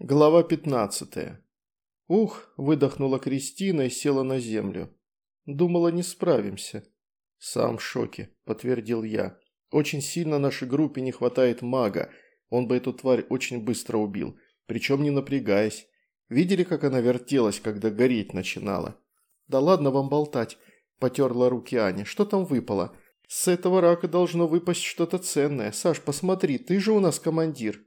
Глава 15. Ух, выдохнула Кристина и села на землю. Думала, не справимся. Сам в шоке, подтвердил я. Очень сильно нашей группе не хватает мага. Он бы эту тварь очень быстро убил, причем не напрягаясь. Видели, как она вертелась, когда гореть начинала? Да ладно вам болтать, потерла руки Аня. Что там выпало? С этого рака должно выпасть что-то ценное. Саш, посмотри, ты же у нас командир.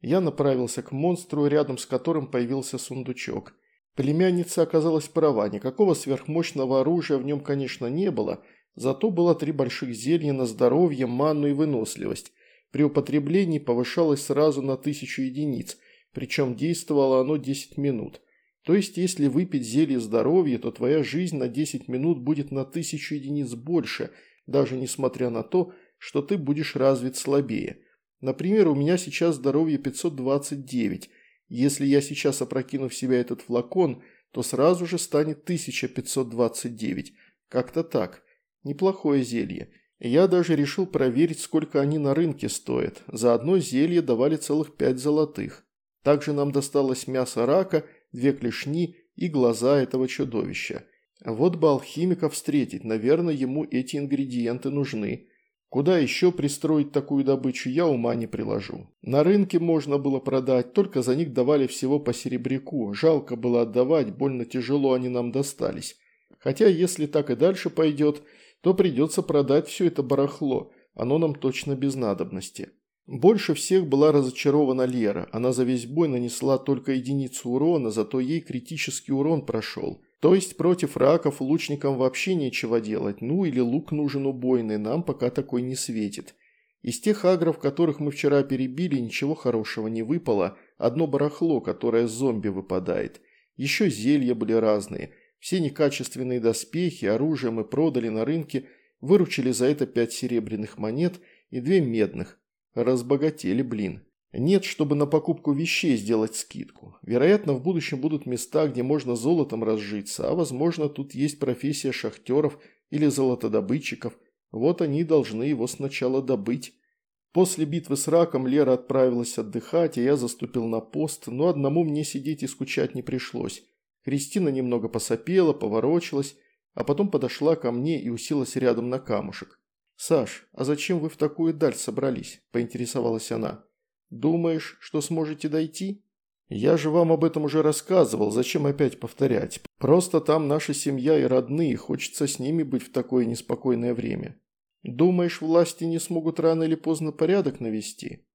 Я направился к монстру, рядом с которым появился сундучок. Племянница оказалась права, никакого сверхмощного оружия в нем, конечно, не было, зато было три больших зелья на здоровье, манну и выносливость. При употреблении повышалось сразу на тысячу единиц, причем действовало оно 10 минут. То есть, если выпить зелье здоровья, то твоя жизнь на 10 минут будет на тысячу единиц больше, даже несмотря на то, что ты будешь развит слабее – Например, у меня сейчас здоровье 529. Если я сейчас опрокину в себя этот флакон, то сразу же станет 1529. Как-то так. Неплохое зелье. Я даже решил проверить, сколько они на рынке стоят. За одно зелье давали целых 5 золотых. Также нам досталось мясо рака, две клешни и глаза этого чудовища. Вот бы алхимика встретить, наверное, ему эти ингредиенты нужны. Куда еще пристроить такую добычу, я ума не приложу. На рынке можно было продать, только за них давали всего по серебряку. Жалко было отдавать, больно тяжело они нам достались. Хотя, если так и дальше пойдет, то придется продать все это барахло, оно нам точно без надобности. Больше всех была разочарована Лера, она за весь бой нанесла только единицу урона, зато ей критический урон прошел. То есть против раков лучникам вообще нечего делать, ну или лук нужен убойный, нам пока такой не светит. Из тех агров, которых мы вчера перебили, ничего хорошего не выпало, одно барахло, которое зомби выпадает. Еще зелья были разные. Все некачественные доспехи, оружие мы продали на рынке, выручили за это пять серебряных монет и две медных. Разбогатели, блин. Нет, чтобы на покупку вещей сделать скидку. Вероятно, в будущем будут места, где можно золотом разжиться, а возможно, тут есть профессия шахтеров или золотодобытчиков. Вот они должны его сначала добыть. После битвы с раком Лера отправилась отдыхать, а я заступил на пост, но одному мне сидеть и скучать не пришлось. Кристина немного посопела, поворочилась, а потом подошла ко мне и уселась рядом на камушек. «Саш, а зачем вы в такую даль собрались?» – поинтересовалась она. Думаешь, что сможете дойти? Я же вам об этом уже рассказывал, зачем опять повторять? Просто там наша семья и родные, хочется с ними быть в такое неспокойное время. Думаешь, власти не смогут рано или поздно порядок навести?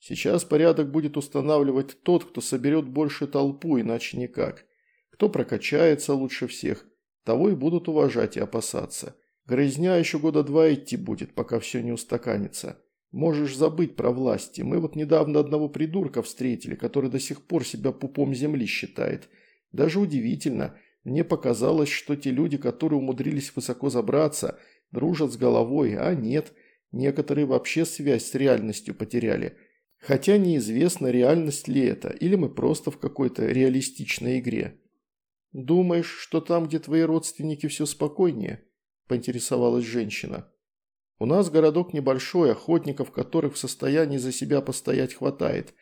Сейчас порядок будет устанавливать тот, кто соберет больше толпу, иначе никак. Кто прокачается лучше всех, того и будут уважать и опасаться. Грызня еще года два идти будет, пока все не устаканится. Можешь забыть про власти. Мы вот недавно одного придурка встретили, который до сих пор себя пупом земли считает. Даже удивительно. Мне показалось, что те люди, которые умудрились высоко забраться, дружат с головой, а нет. Некоторые вообще связь с реальностью потеряли. Хотя неизвестно, реальность ли это, или мы просто в какой-то реалистичной игре. «Думаешь, что там, где твои родственники, все спокойнее?» – поинтересовалась женщина. У нас городок небольшой, охотников, которых в состоянии за себя постоять хватает.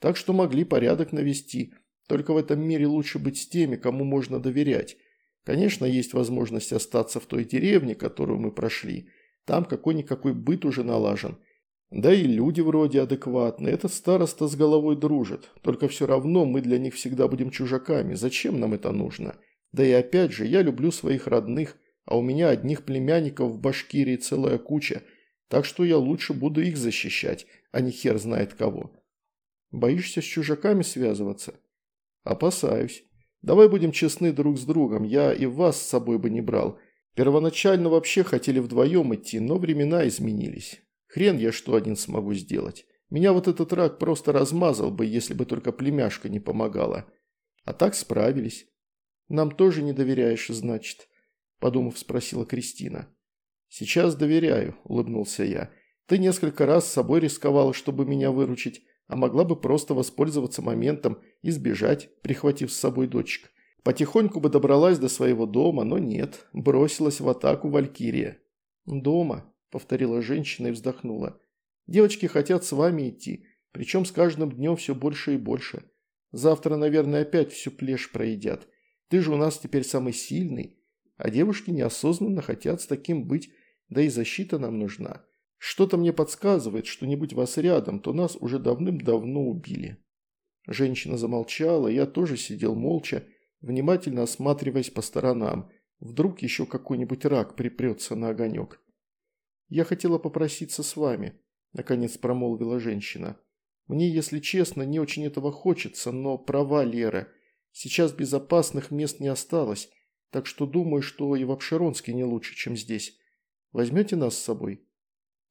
Так что могли порядок навести. Только в этом мире лучше быть с теми, кому можно доверять. Конечно, есть возможность остаться в той деревне, которую мы прошли. Там какой-никакой быт уже налажен. Да и люди вроде адекватные. Этот староста с головой дружит. Только все равно мы для них всегда будем чужаками. Зачем нам это нужно? Да и опять же, я люблю своих родных а у меня одних племянников в Башкирии целая куча, так что я лучше буду их защищать, а не хер знает кого. Боишься с чужаками связываться? Опасаюсь. Давай будем честны друг с другом, я и вас с собой бы не брал. Первоначально вообще хотели вдвоем идти, но времена изменились. Хрен я что один смогу сделать. Меня вот этот рак просто размазал бы, если бы только племяшка не помогала. А так справились. Нам тоже не доверяешь, значит. – подумав, спросила Кристина. «Сейчас доверяю», – улыбнулся я. «Ты несколько раз с собой рисковала, чтобы меня выручить, а могла бы просто воспользоваться моментом и сбежать, прихватив с собой дочек. Потихоньку бы добралась до своего дома, но нет, бросилась в атаку Валькирия». «Дома», – повторила женщина и вздохнула. «Девочки хотят с вами идти, причем с каждым днем все больше и больше. Завтра, наверное, опять всю плешь проедят. Ты же у нас теперь самый сильный. А девушки неосознанно хотят с таким быть, да и защита нам нужна. Что-то мне подсказывает, что не будь вас рядом, то нас уже давным-давно убили». Женщина замолчала, я тоже сидел молча, внимательно осматриваясь по сторонам. Вдруг еще какой-нибудь рак припрется на огонек. «Я хотела попроситься с вами», – наконец промолвила женщина. «Мне, если честно, не очень этого хочется, но права Лера. Сейчас безопасных мест не осталось, так что думаю, что и в Обширонске не лучше, чем здесь. Возьмете нас с собой?»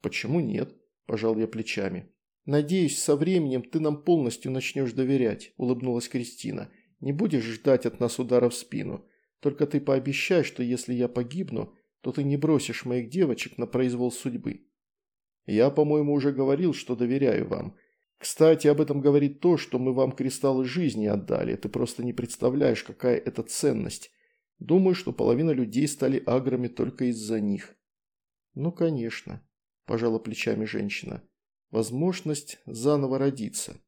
«Почему нет?» – пожал я плечами. «Надеюсь, со временем ты нам полностью начнешь доверять», – улыбнулась Кристина. «Не будешь ждать от нас удара в спину. Только ты пообещай, что если я погибну, то ты не бросишь моих девочек на произвол судьбы». «Я, по-моему, уже говорил, что доверяю вам. Кстати, об этом говорит то, что мы вам кристаллы жизни отдали. Ты просто не представляешь, какая это ценность. Думаю, что половина людей стали аграми только из-за них». «Ну, конечно», – пожала плечами женщина. «Возможность заново родиться».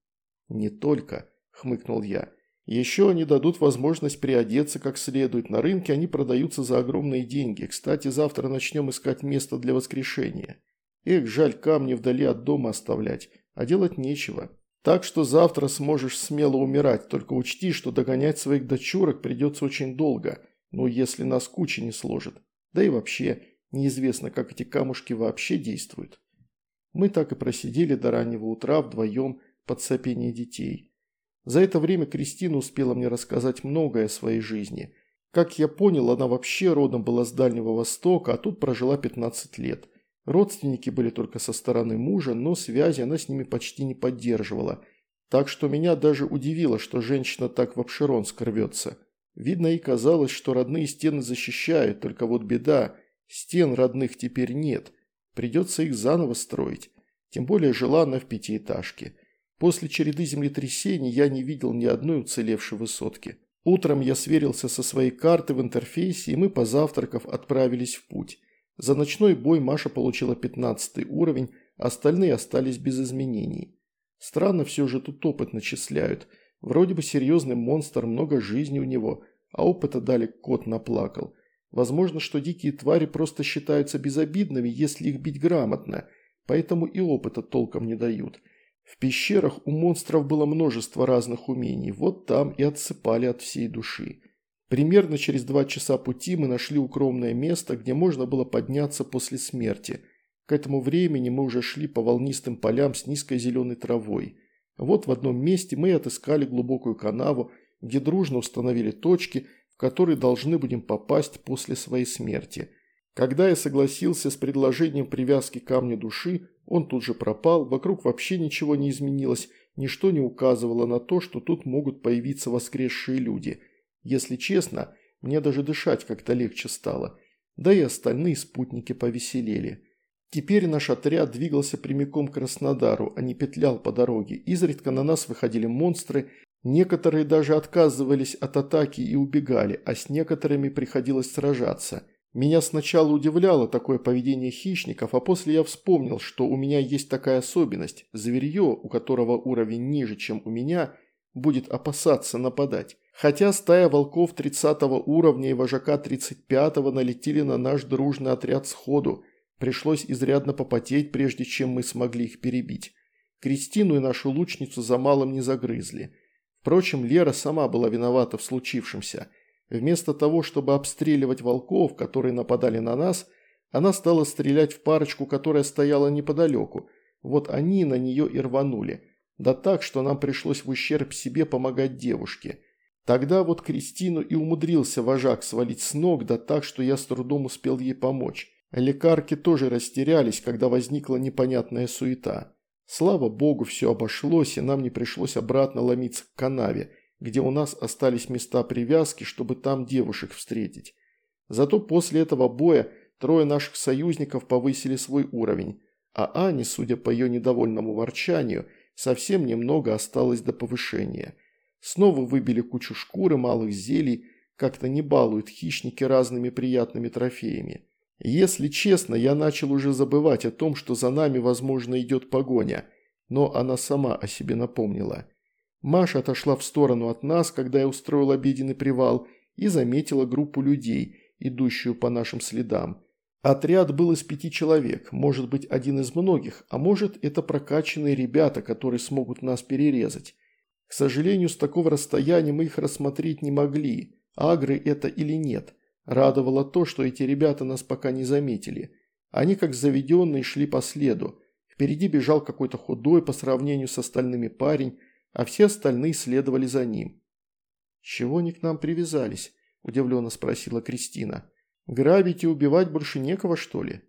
«Не только», – хмыкнул я. «Еще они дадут возможность приодеться как следует. На рынке они продаются за огромные деньги. Кстати, завтра начнем искать место для воскрешения. Эх, жаль камни вдали от дома оставлять, а делать нечего. Так что завтра сможешь смело умирать, только учти, что догонять своих дочурок придется очень долго, ну если нас куча не сложит. Да и вообще, Неизвестно, как эти камушки вообще действуют. Мы так и просидели до раннего утра вдвоем под сопение детей. За это время Кристина успела мне рассказать многое о своей жизни. Как я понял, она вообще родом была с Дальнего Востока, а тут прожила 15 лет. Родственники были только со стороны мужа, но связи она с ними почти не поддерживала. Так что меня даже удивило, что женщина так в Обширонск рвется. Видно, и казалось, что родные стены защищают, только вот беда – Стен родных теперь нет, придется их заново строить. Тем более жила она в пятиэтажке. После череды землетрясений я не видел ни одной уцелевшей высотки. Утром я сверился со своей картой в интерфейсе, и мы, позавтракав, отправились в путь. За ночной бой Маша получила 15 уровень, остальные остались без изменений. Странно все же тут опыт начисляют. Вроде бы серьезный монстр, много жизни у него, а опыта дали кот наплакал. Возможно, что дикие твари просто считаются безобидными, если их бить грамотно, поэтому и опыта толком не дают. В пещерах у монстров было множество разных умений, вот там и отсыпали от всей души. Примерно через два часа пути мы нашли укромное место, где можно было подняться после смерти. К этому времени мы уже шли по волнистым полям с низкой зеленой травой. Вот в одном месте мы отыскали глубокую канаву, где дружно установили точки – в который должны будем попасть после своей смерти. Когда я согласился с предложением привязки камня души, он тут же пропал, вокруг вообще ничего не изменилось, ничто не указывало на то, что тут могут появиться воскресшие люди. Если честно, мне даже дышать как-то легче стало. Да и остальные спутники повеселели. Теперь наш отряд двигался прямиком к Краснодару, а не петлял по дороге. Изредка на нас выходили монстры, Некоторые даже отказывались от атаки и убегали, а с некоторыми приходилось сражаться. Меня сначала удивляло такое поведение хищников, а после я вспомнил, что у меня есть такая особенность. Зверье, у которого уровень ниже, чем у меня, будет опасаться нападать. Хотя стая волков 30 уровня и вожака 35-го налетели на наш дружный отряд сходу. Пришлось изрядно попотеть, прежде чем мы смогли их перебить. Кристину и нашу лучницу за малым не загрызли. Впрочем, Лера сама была виновата в случившемся. Вместо того, чтобы обстреливать волков, которые нападали на нас, она стала стрелять в парочку, которая стояла неподалеку. Вот они на нее и рванули. Да так, что нам пришлось в ущерб себе помогать девушке. Тогда вот Кристину и умудрился вожак свалить с ног, да так, что я с трудом успел ей помочь. Лекарки тоже растерялись, когда возникла непонятная суета. Слава богу, все обошлось, и нам не пришлось обратно ломиться к канаве, где у нас остались места привязки, чтобы там девушек встретить. Зато после этого боя трое наших союзников повысили свой уровень, а Ане, судя по ее недовольному ворчанию, совсем немного осталось до повышения. Снова выбили кучу шкуры, малых зелий, как-то не балуют хищники разными приятными трофеями. Если честно, я начал уже забывать о том, что за нами, возможно, идет погоня, но она сама о себе напомнила. Маша отошла в сторону от нас, когда я устроил обеденный привал, и заметила группу людей, идущую по нашим следам. Отряд был из пяти человек, может быть один из многих, а может это прокачанные ребята, которые смогут нас перерезать. К сожалению, с такого расстояния мы их рассмотреть не могли, агры это или нет. Радовало то, что эти ребята нас пока не заметили. Они как заведенные шли по следу. Впереди бежал какой-то худой по сравнению с остальными парень, а все остальные следовали за ним. «Чего они к нам привязались?» – удивленно спросила Кристина. «Грабить и убивать больше некого, что ли?»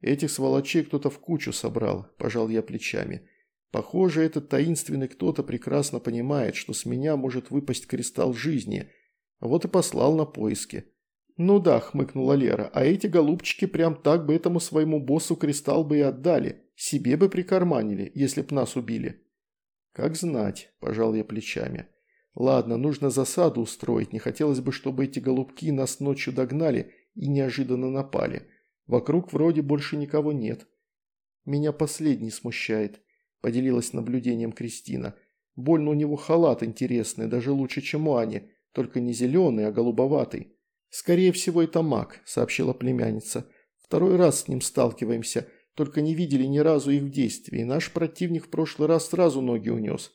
«Этих сволочей кто-то в кучу собрал», – пожал я плечами. «Похоже, этот таинственный кто-то прекрасно понимает, что с меня может выпасть кристалл жизни, вот и послал на поиски». «Ну да», – хмыкнула Лера, – «а эти голубчики прям так бы этому своему боссу кристалл бы и отдали, себе бы прикарманили, если б нас убили». «Как знать», – пожал я плечами. «Ладно, нужно засаду устроить, не хотелось бы, чтобы эти голубки нас ночью догнали и неожиданно напали. Вокруг вроде больше никого нет». «Меня последний смущает», – поделилась наблюдением Кристина. «Больно у него халат интересный, даже лучше, чем у Ани, только не зеленый, а голубоватый». «Скорее всего, это маг», – сообщила племянница. «Второй раз с ним сталкиваемся, только не видели ни разу их в действии. Наш противник в прошлый раз сразу ноги унес».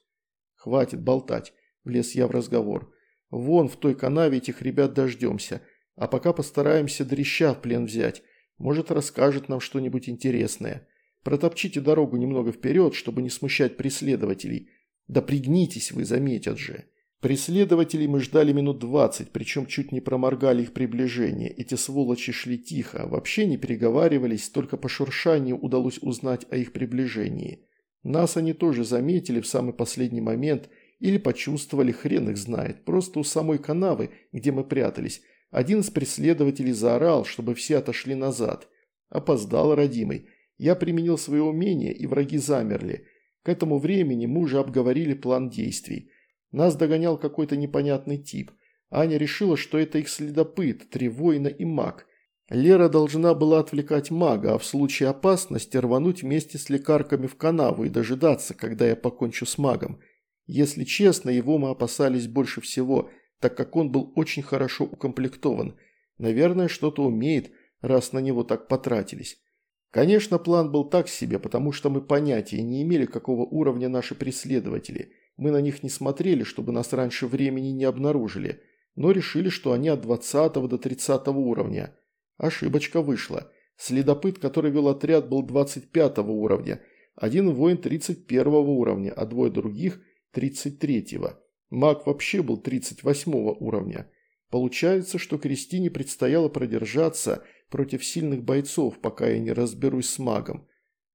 «Хватит болтать», – влез я в разговор. «Вон в той канаве этих ребят дождемся, а пока постараемся дрища в плен взять. Может, расскажет нам что-нибудь интересное. Протопчите дорогу немного вперед, чтобы не смущать преследователей. Да пригнитесь вы, заметят же». Преследователей мы ждали минут двадцать, причем чуть не проморгали их приближение. Эти сволочи шли тихо, вообще не переговаривались, только по шуршанию удалось узнать о их приближении. Нас они тоже заметили в самый последний момент или почувствовали, хрен их знает. Просто у самой канавы, где мы прятались, один из преследователей заорал, чтобы все отошли назад. Опоздал родимый. Я применил свое умение, и враги замерли. К этому времени мы уже обговорили план действий. Нас догонял какой-то непонятный тип. Аня решила, что это их следопыт, три и маг. Лера должна была отвлекать мага, а в случае опасности рвануть вместе с лекарками в канаву и дожидаться, когда я покончу с магом. Если честно, его мы опасались больше всего, так как он был очень хорошо укомплектован. Наверное, что-то умеет, раз на него так потратились. Конечно, план был так себе, потому что мы понятия не имели, какого уровня наши преследователи – мы на них не смотрели, чтобы нас раньше времени не обнаружили, но решили, что они от 20 до 30 уровня. Ошибочка вышла. Следопыт, который вел отряд, был 25 уровня, один воин 31 уровня, а двое других – 33-го. Маг вообще был 38 уровня. Получается, что Кристине предстояло продержаться против сильных бойцов, пока я не разберусь с магом.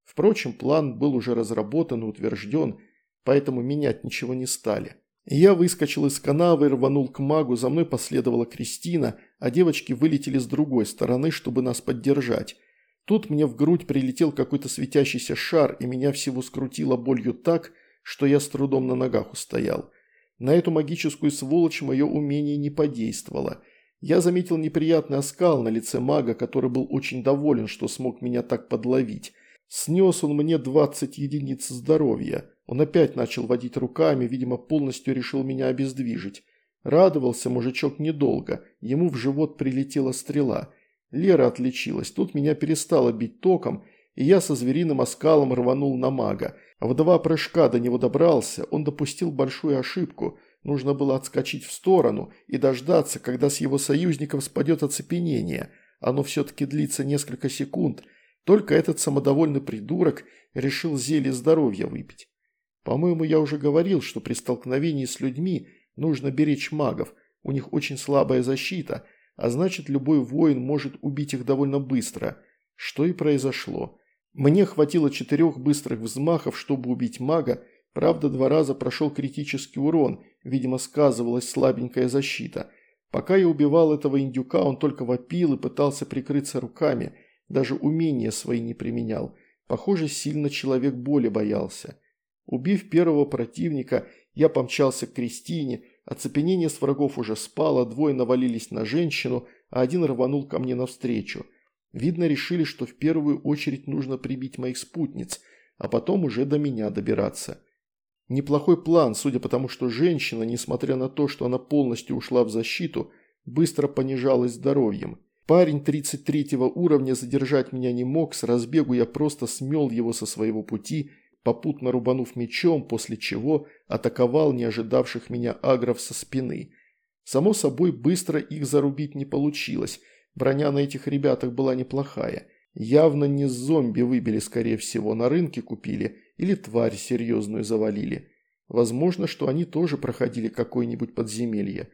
Впрочем, план был уже разработан и утвержден – поэтому менять ничего не стали. Я выскочил из канавы рванул к магу, за мной последовала Кристина, а девочки вылетели с другой стороны, чтобы нас поддержать. Тут мне в грудь прилетел какой-то светящийся шар, и меня всего скрутило болью так, что я с трудом на ногах устоял. На эту магическую сволочь мое умение не подействовало. Я заметил неприятный оскал на лице мага, который был очень доволен, что смог меня так подловить. Снес он мне 20 единиц здоровья. Он опять начал водить руками, видимо, полностью решил меня обездвижить. Радовался мужичок недолго, ему в живот прилетела стрела. Лера отличилась, тут меня перестало бить током, и я со звериным оскалом рванул на мага. А в два прыжка до него добрался, он допустил большую ошибку. Нужно было отскочить в сторону и дождаться, когда с его союзником спадет оцепенение. Оно все-таки длится несколько секунд. Только этот самодовольный придурок решил зелье здоровья выпить. По-моему, я уже говорил, что при столкновении с людьми нужно беречь магов, у них очень слабая защита, а значит любой воин может убить их довольно быстро, что и произошло. Мне хватило четырех быстрых взмахов, чтобы убить мага, правда два раза прошел критический урон, видимо сказывалась слабенькая защита. Пока я убивал этого индюка, он только вопил и пытался прикрыться руками, даже умения свои не применял. Похоже, сильно человек боли боялся. Убив первого противника, я помчался к Кристине, оцепенение с врагов уже спало, двое навалились на женщину, а один рванул ко мне навстречу. Видно, решили, что в первую очередь нужно прибить моих спутниц, а потом уже до меня добираться. Неплохой план, судя по тому, что женщина, несмотря на то, что она полностью ушла в защиту, быстро понижалась здоровьем. Парень 33 уровня задержать меня не мог, с разбегу я просто смел его со своего пути, попутно рубанув мечом, после чего атаковал не ожидавших меня агров со спины. Само собой, быстро их зарубить не получилось, броня на этих ребятах была неплохая. Явно не зомби выбили, скорее всего, на рынке купили или тварь серьезную завалили. Возможно, что они тоже проходили какое-нибудь подземелье.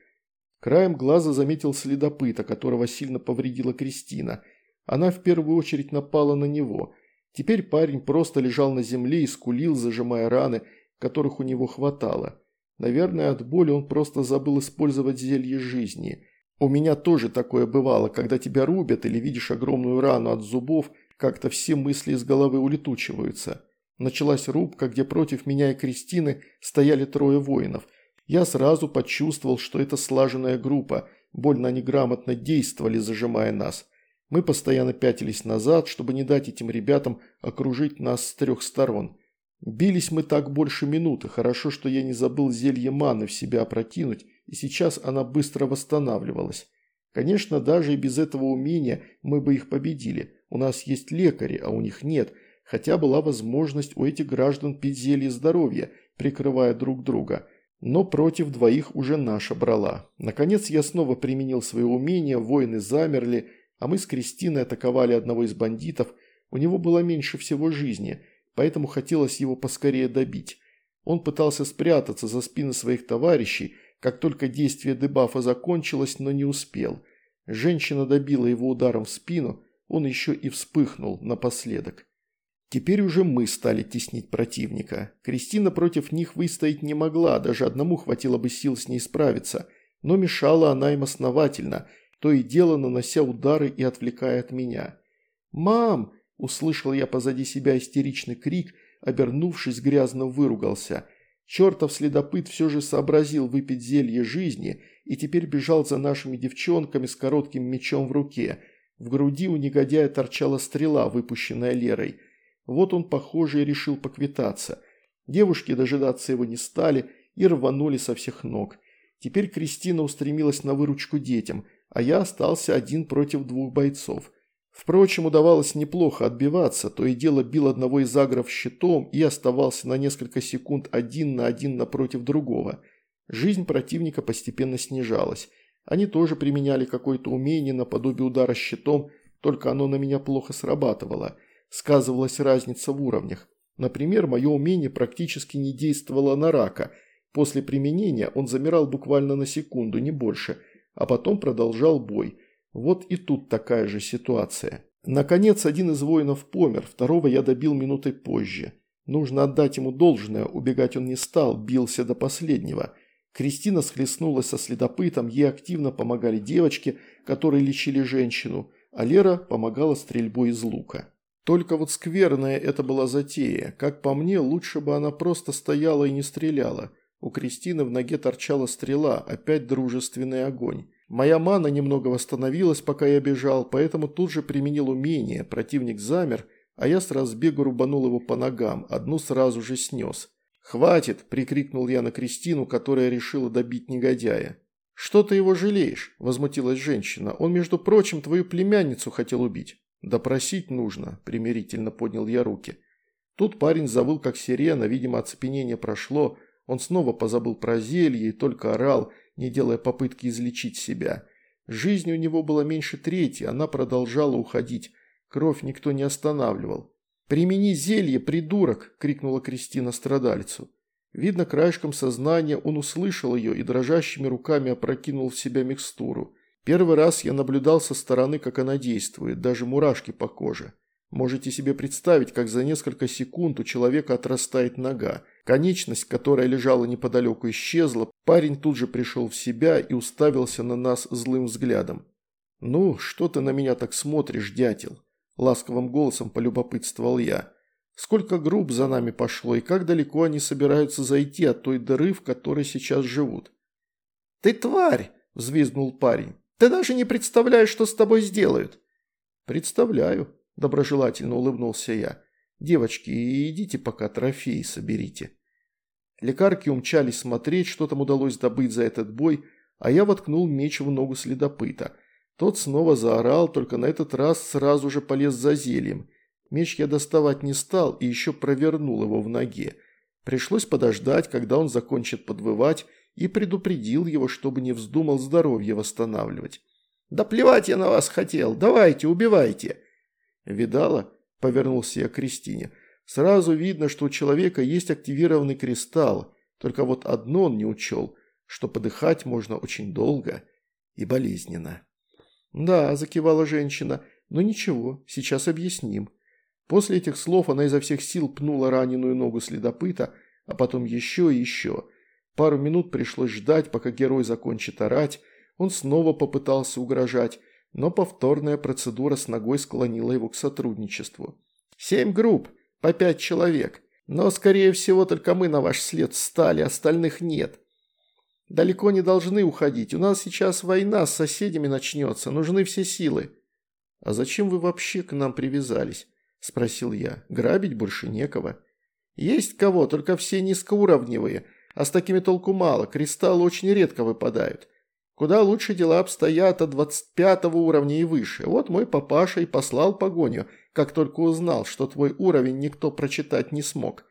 Краем глаза заметил следопыта, которого сильно повредила Кристина. Она в первую очередь напала на него. Теперь парень просто лежал на земле и скулил, зажимая раны, которых у него хватало. Наверное, от боли он просто забыл использовать зелье жизни. У меня тоже такое бывало, когда тебя рубят или видишь огромную рану от зубов, как-то все мысли из головы улетучиваются. Началась рубка, где против меня и Кристины стояли трое воинов – я сразу почувствовал, что это слаженная группа, больно они грамотно действовали, зажимая нас. Мы постоянно пятились назад, чтобы не дать этим ребятам окружить нас с трех сторон. Бились мы так больше минуты, хорошо, что я не забыл зелье маны в себя опрокинуть, и сейчас она быстро восстанавливалась. Конечно, даже и без этого умения мы бы их победили. У нас есть лекари, а у них нет, хотя была возможность у этих граждан пить зелье здоровья, прикрывая друг друга – но против двоих уже наша брала. Наконец я снова применил свои умения, воины замерли, а мы с Кристиной атаковали одного из бандитов. У него было меньше всего жизни, поэтому хотелось его поскорее добить. Он пытался спрятаться за спины своих товарищей, как только действие дебафа закончилось, но не успел. Женщина добила его ударом в спину, он еще и вспыхнул напоследок. Теперь уже мы стали теснить противника. Кристина против них выстоять не могла, даже одному хватило бы сил с ней справиться. Но мешала она им основательно, то и дело нанося удары и отвлекая от меня. «Мам!» – услышал я позади себя истеричный крик, обернувшись, грязно выругался. Чертов следопыт все же сообразил выпить зелье жизни и теперь бежал за нашими девчонками с коротким мечом в руке. В груди у негодяя торчала стрела, выпущенная Лерой – вот он, похоже, и решил поквитаться. Девушки дожидаться его не стали и рванули со всех ног. Теперь Кристина устремилась на выручку детям, а я остался один против двух бойцов. Впрочем, удавалось неплохо отбиваться, то и дело бил одного из агров щитом и оставался на несколько секунд один на один напротив другого. Жизнь противника постепенно снижалась. Они тоже применяли какое-то умение наподобие удара щитом, только оно на меня плохо срабатывало – сказывалась разница в уровнях. Например, мое умение практически не действовало на рака. После применения он замирал буквально на секунду, не больше, а потом продолжал бой. Вот и тут такая же ситуация. Наконец, один из воинов помер, второго я добил минутой позже. Нужно отдать ему должное, убегать он не стал, бился до последнего. Кристина схлестнулась со следопытом, ей активно помогали девочки, которые лечили женщину, а Лера помогала стрельбой из лука. Только вот скверная это была затея. Как по мне, лучше бы она просто стояла и не стреляла. У Кристины в ноге торчала стрела, опять дружественный огонь. Моя мана немного восстановилась, пока я бежал, поэтому тут же применил умение. Противник замер, а я с разбегу рубанул его по ногам, одну сразу же снес. «Хватит!» – прикрикнул я на Кристину, которая решила добить негодяя. «Что ты его жалеешь?» – возмутилась женщина. «Он, между прочим, твою племянницу хотел убить». «Допросить нужно», – примирительно поднял я руки. Тут парень завыл как сирена, видимо, оцепенение прошло, он снова позабыл про зелье и только орал, не делая попытки излечить себя. Жизнь у него была меньше трети, она продолжала уходить, кровь никто не останавливал. «Примени зелье, придурок!» – крикнула Кристина страдальцу. Видно, краешком сознания он услышал ее и дрожащими руками опрокинул в себя микстуру. Первый раз я наблюдал со стороны, как она действует, даже мурашки по коже. Можете себе представить, как за несколько секунд у человека отрастает нога. Конечность, которая лежала неподалеку, исчезла. Парень тут же пришел в себя и уставился на нас злым взглядом. «Ну, что ты на меня так смотришь, дятел?» Ласковым голосом полюбопытствовал я. «Сколько групп за нами пошло и как далеко они собираются зайти от той дыры, в которой сейчас живут?» «Ты тварь!» – взвизгнул парень. Ты даже не представляешь, что с тобой сделают». «Представляю», – доброжелательно улыбнулся я. «Девочки, идите пока трофеи соберите». Лекарки умчались смотреть, что там удалось добыть за этот бой, а я воткнул меч в ногу следопыта. Тот снова заорал, только на этот раз сразу же полез за зельем. Меч я доставать не стал и еще провернул его в ноге. Пришлось подождать, когда он закончит подвывать, и предупредил его, чтобы не вздумал здоровье восстанавливать. «Да плевать я на вас хотел! Давайте, убивайте!» «Видала?» – повернулся я к Кристине. «Сразу видно, что у человека есть активированный кристалл, только вот одно он не учел, что подыхать можно очень долго и болезненно». «Да», – закивала женщина, – «но ничего, сейчас объясним». После этих слов она изо всех сил пнула раненую ногу следопыта, а потом еще и еще. Пару минут пришлось ждать, пока герой закончит орать, он снова попытался угрожать, но повторная процедура с ногой склонила его к сотрудничеству. «Семь групп, по пять человек, но, скорее всего, только мы на ваш след встали, остальных нет. Далеко не должны уходить, у нас сейчас война с соседями начнется, нужны все силы». «А зачем вы вообще к нам привязались?» – спросил я. «Грабить больше некого». «Есть кого, только все низкоуровневые, а с такими толку мало, кристаллы очень редко выпадают. Куда лучше дела обстоят от 25 уровня и выше. Вот мой папаша и послал погоню, как только узнал, что твой уровень никто прочитать не смог».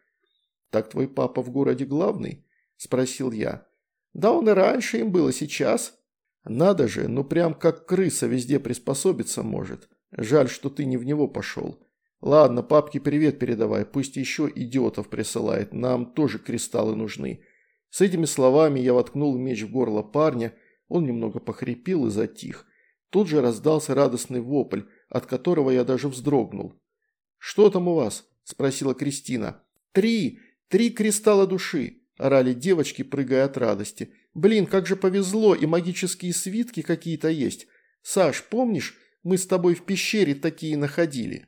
«Так твой папа в городе главный?» – спросил я. «Да он и раньше им было, сейчас». «Надо же, ну прям как крыса везде приспособиться может. Жаль, что ты не в него пошел». «Ладно, папке привет передавай, пусть еще идиотов присылает, нам тоже кристаллы нужны». С этими словами я воткнул меч в горло парня, он немного похрипел и затих. Тут же раздался радостный вопль, от которого я даже вздрогнул. «Что там у вас?» – спросила Кристина. «Три! Три кристалла души!» – орали девочки, прыгая от радости. «Блин, как же повезло, и магические свитки какие-то есть. Саш, помнишь, мы с тобой в пещере такие находили?»